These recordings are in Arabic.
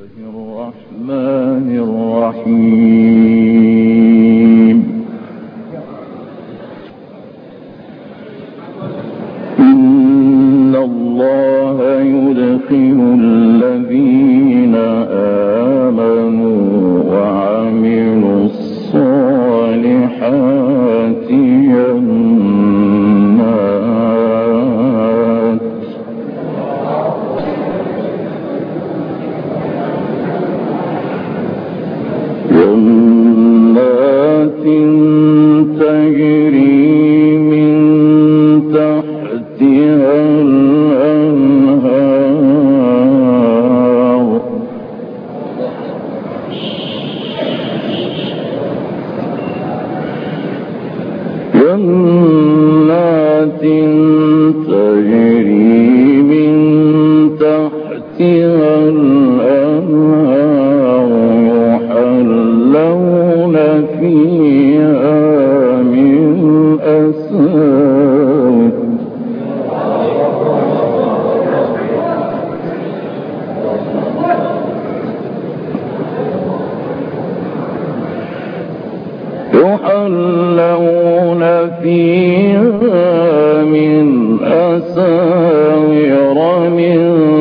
الرحمن الرحيم. أساور من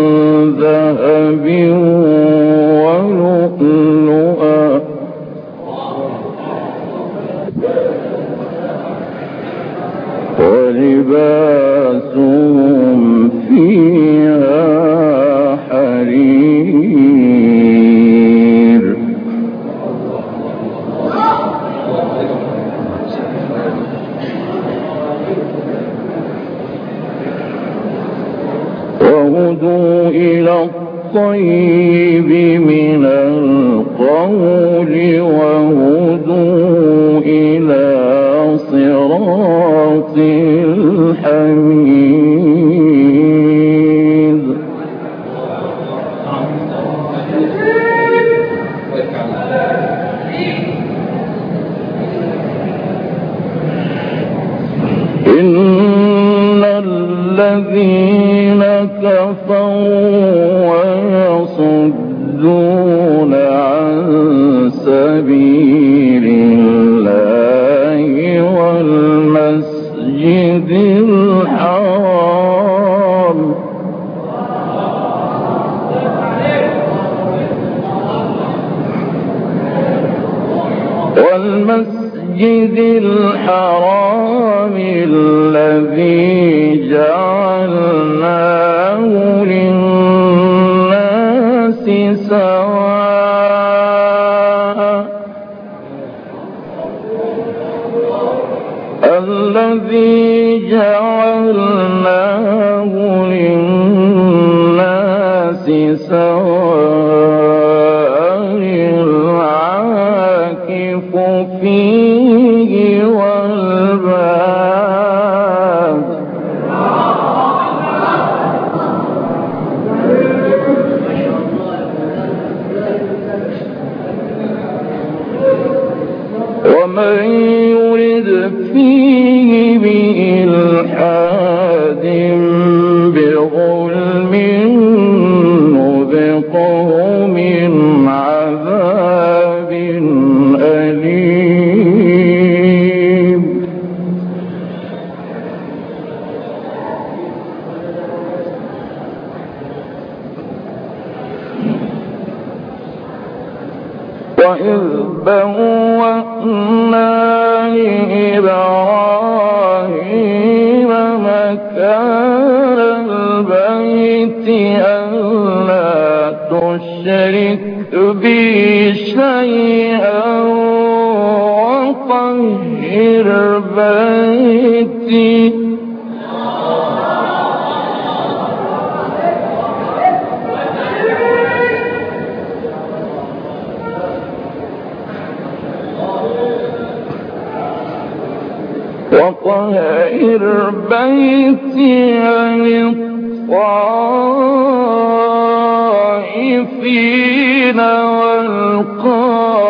الحميد. المسجد الحرام الذي جعلناه للناس سواء ومن يرد أدركت بي شيئا وطهر بيتي. وطهر بيتي للطاهر الكافرين والقاسرين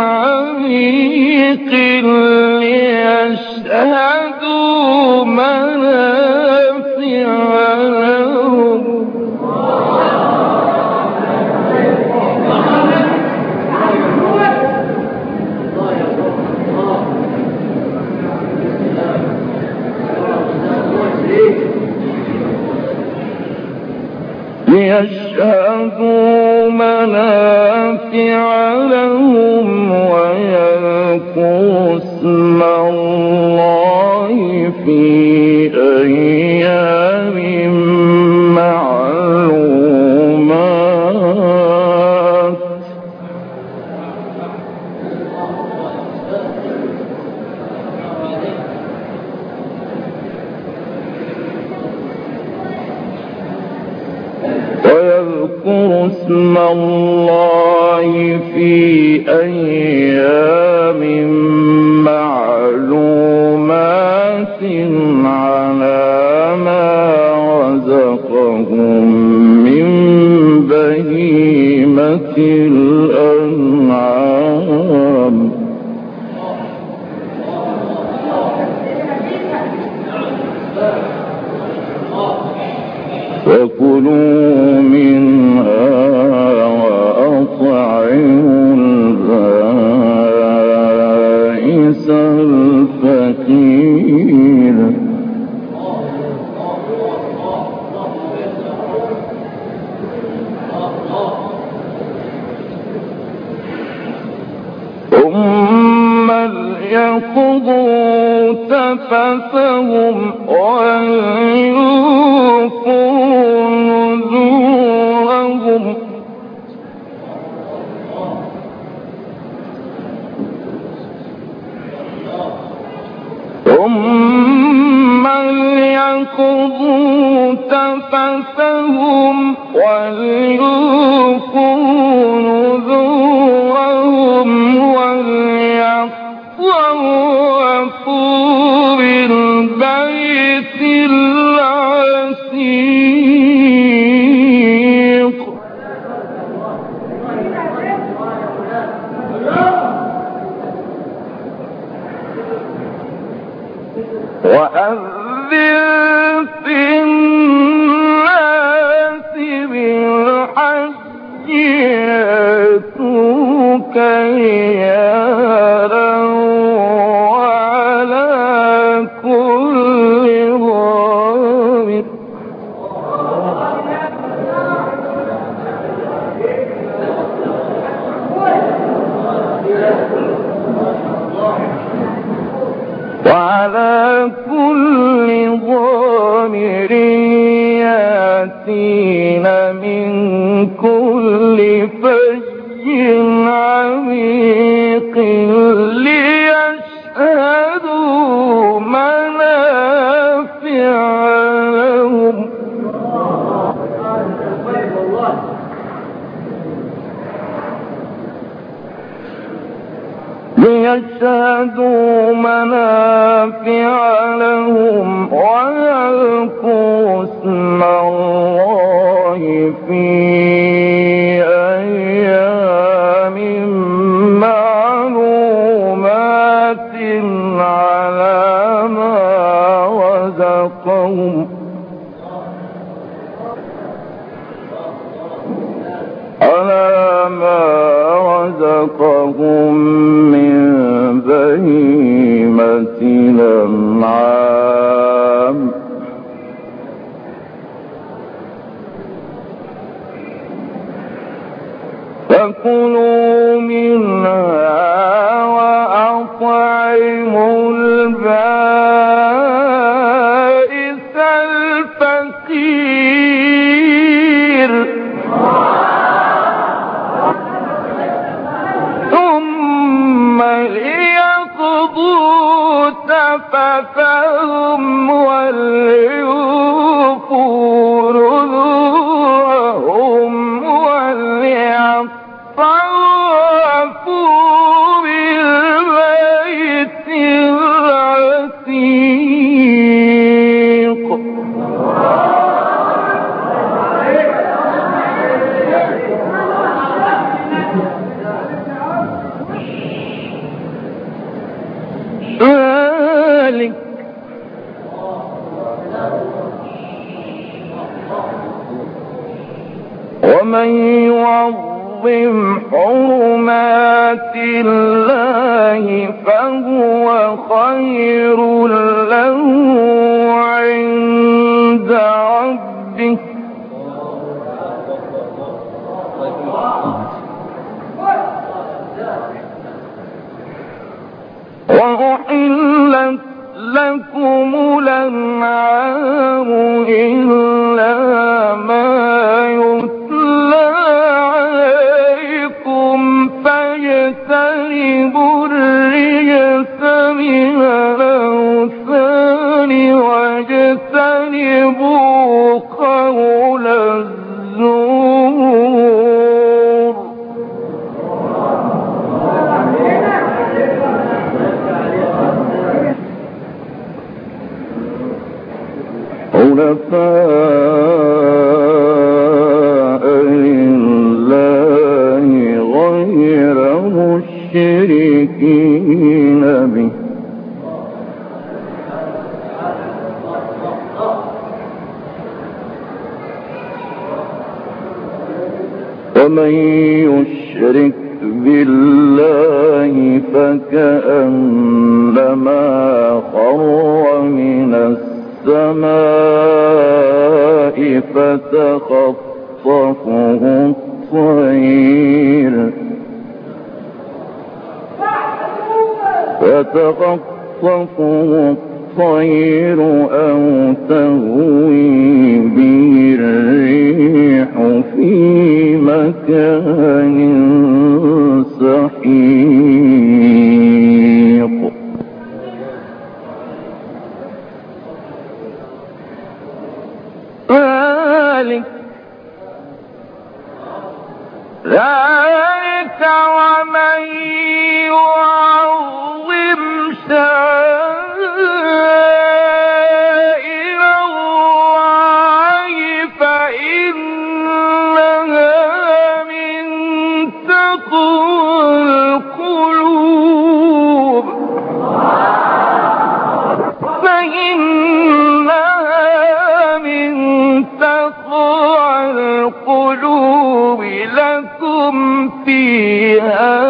عميق ليشهدوا منافع وكلوا منها وأطعموا البائس الفقير. ثم ليقضوا تفثهم وليوفوا تفسهم وليوفوا نذورهم ليشهدوا منافع لهم ويلقوا اسم الله في أيام معلومات على ما رزقهم. على ما رزقهم بهيمة الأنعام فكلوا منها ومن يعظم حرمات الله ومن يشرك بالله فكأنما خر من السماء فتخطفه الطير. فتخطفه الطير. الطير أو تهوي به الريح في مكان سحيق. ذلك ذلك ومن يعظم شعائر فيها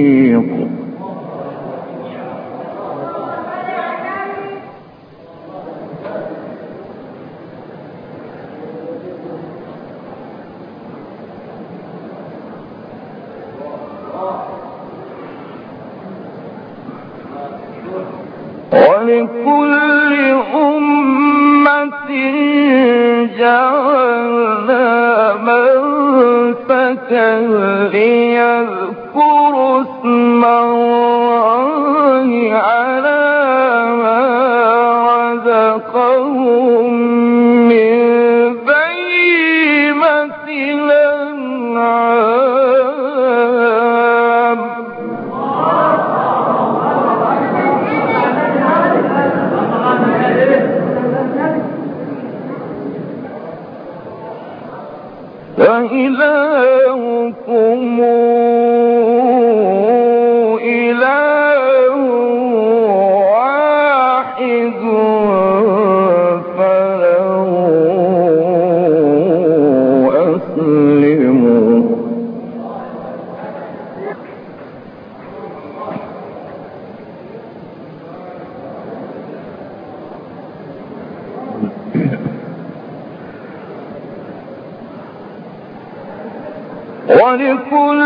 ولكل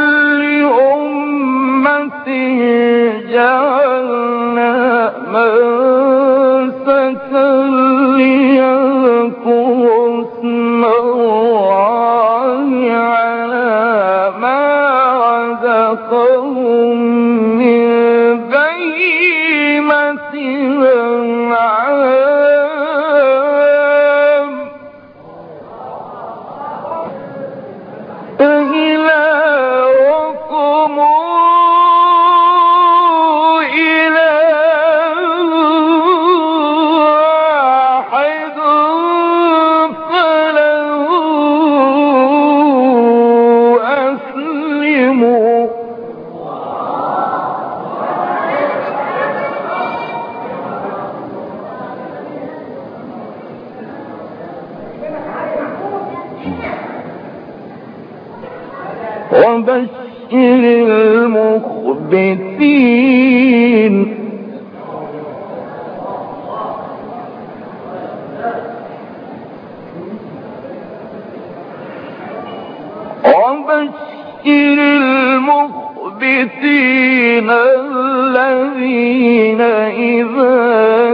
أمة جاء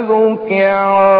ذكرا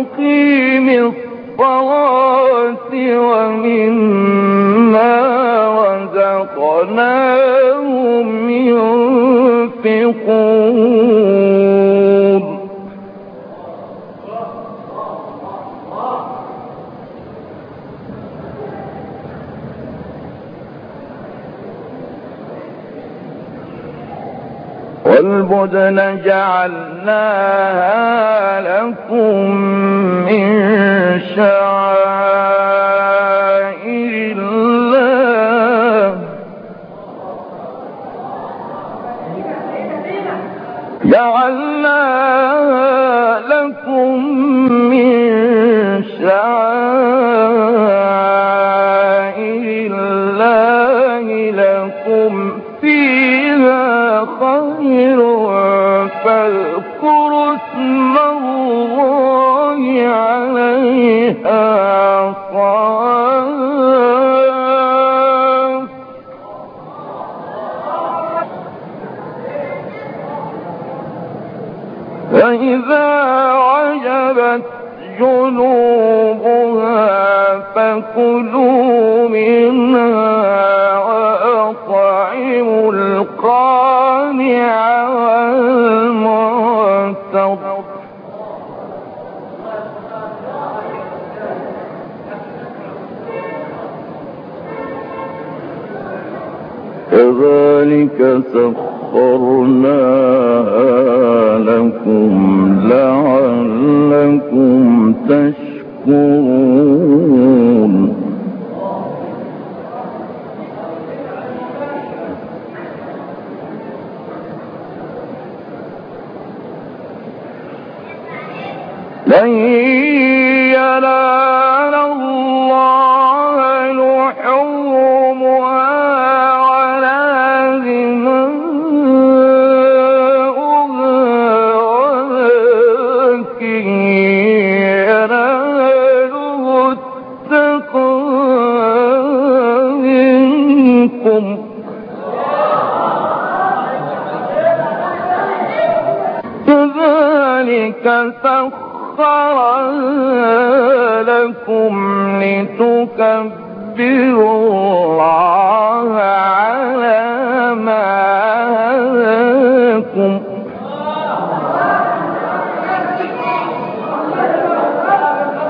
مقيم الصلاة عدنا جعلناها لكم من شعائر الله. جعلناها لكم منها وأطعموا القانع والمعتر كذلك سخر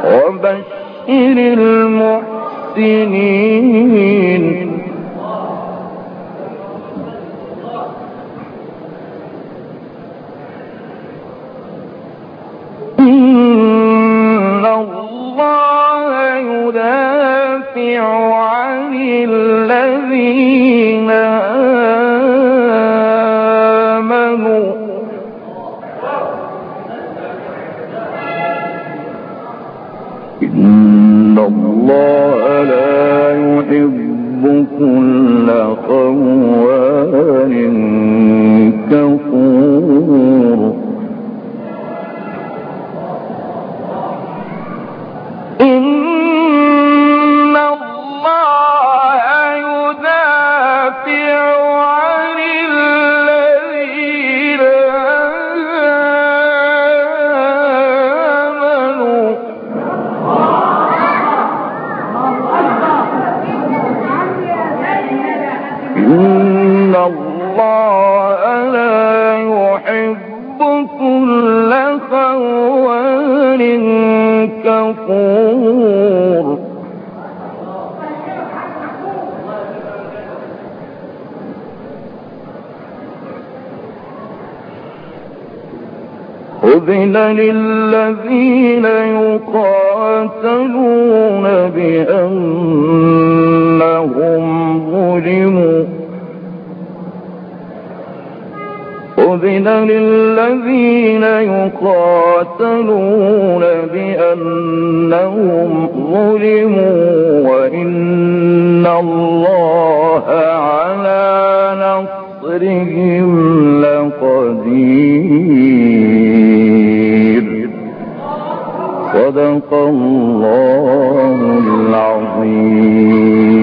وبشر المحسنين. أذن للذين يقاتلون بأنهم ظلموا أذن للذين يقاتلون بأنهم ظلموا وإن الله على نصرهم لقدير. صدق الله العظيم.